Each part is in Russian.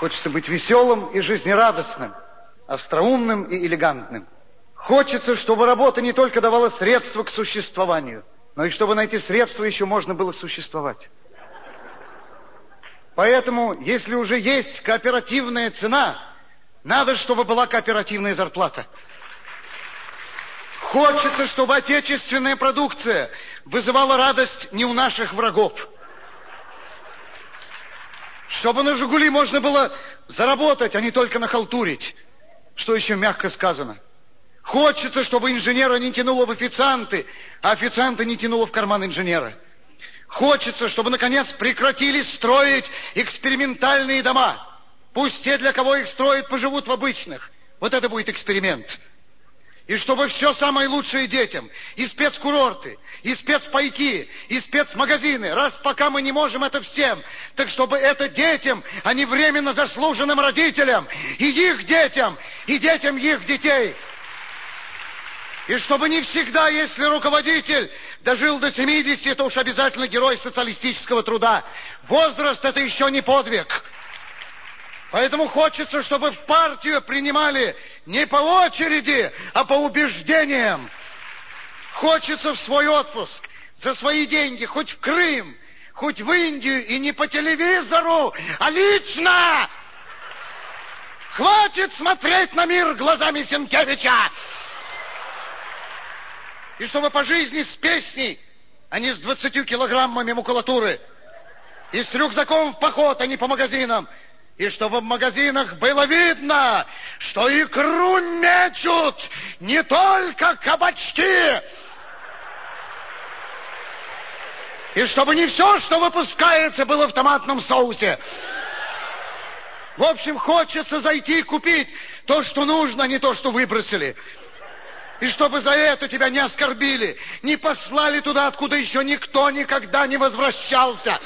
Хочется быть веселым и жизнерадостным, остроумным и элегантным. Хочется, чтобы работа не только давала средства к существованию, но и чтобы на эти средства еще можно было существовать. Поэтому, если уже есть кооперативная цена, надо, чтобы была кооперативная зарплата. Хочется, чтобы отечественная продукция вызывала радость не у наших врагов. Чтобы на «Жигули» можно было заработать, а не только нахалтурить. Что еще мягко сказано. Хочется, чтобы инженера не тянуло в официанты, а официанта не тянуло в карман инженера. Хочется, чтобы, наконец, прекратили строить экспериментальные дома. Пусть те, для кого их строят, поживут в обычных. Вот это будет эксперимент. И чтобы все самое лучшее детям, и спецкурорты, и спецпайки, и спецмагазины, раз пока мы не можем это всем, так чтобы это детям, а не временно заслуженным родителям, и их детям, и детям их детей. И чтобы не всегда, если руководитель дожил до 70, это уж обязательно герой социалистического труда. Возраст это еще не подвиг. Поэтому хочется, чтобы в партию принимали не по очереди, а по убеждениям. Хочется в свой отпуск за свои деньги, хоть в Крым, хоть в Индию, и не по телевизору, а лично. Хватит смотреть на мир глазами Сенкевича. И чтобы по жизни с песней, а не с двадцатью килограммами макулатуры. И с рюкзаком в поход, а не по магазинам и чтобы в магазинах было видно, что икру мечут не только кабачки, и чтобы не все, что выпускается, было в томатном соусе. В общем, хочется зайти и купить то, что нужно, а не то, что выбросили. И чтобы за это тебя не оскорбили, не послали туда, откуда еще никто никогда не возвращался.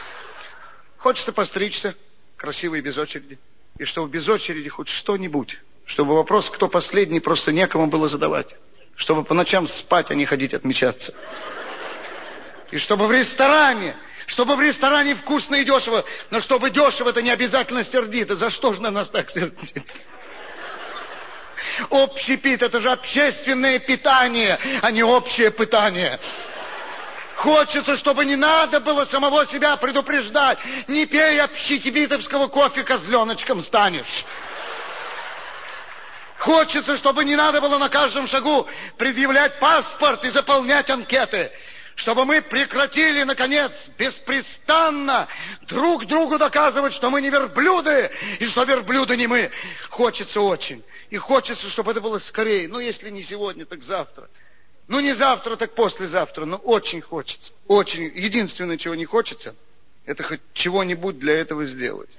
Хочется постричься красиво и без очереди. И чтобы без очереди хоть что-нибудь. Чтобы вопрос, кто последний, просто некому было задавать. Чтобы по ночам спать, а не ходить отмечаться. И чтобы в ресторане, чтобы в ресторане вкусно и дешево, но чтобы дешево, это не обязательно сердито. За что же на нас так сердито? Общий пит, это же общественное питание, а не общее питание. Хочется, чтобы не надо было самого себя предупреждать. Не пей общекибитовского кофе, козленочком станешь. Хочется, чтобы не надо было на каждом шагу предъявлять паспорт и заполнять анкеты. Чтобы мы прекратили, наконец, беспрестанно друг другу доказывать, что мы не верблюды, и что верблюды не мы. Хочется очень. И хочется, чтобы это было скорее. Ну, если не сегодня, так завтра. Ну, не завтра, так послезавтра, но очень хочется. Очень. Единственное, чего не хочется, это хоть чего-нибудь для этого сделать.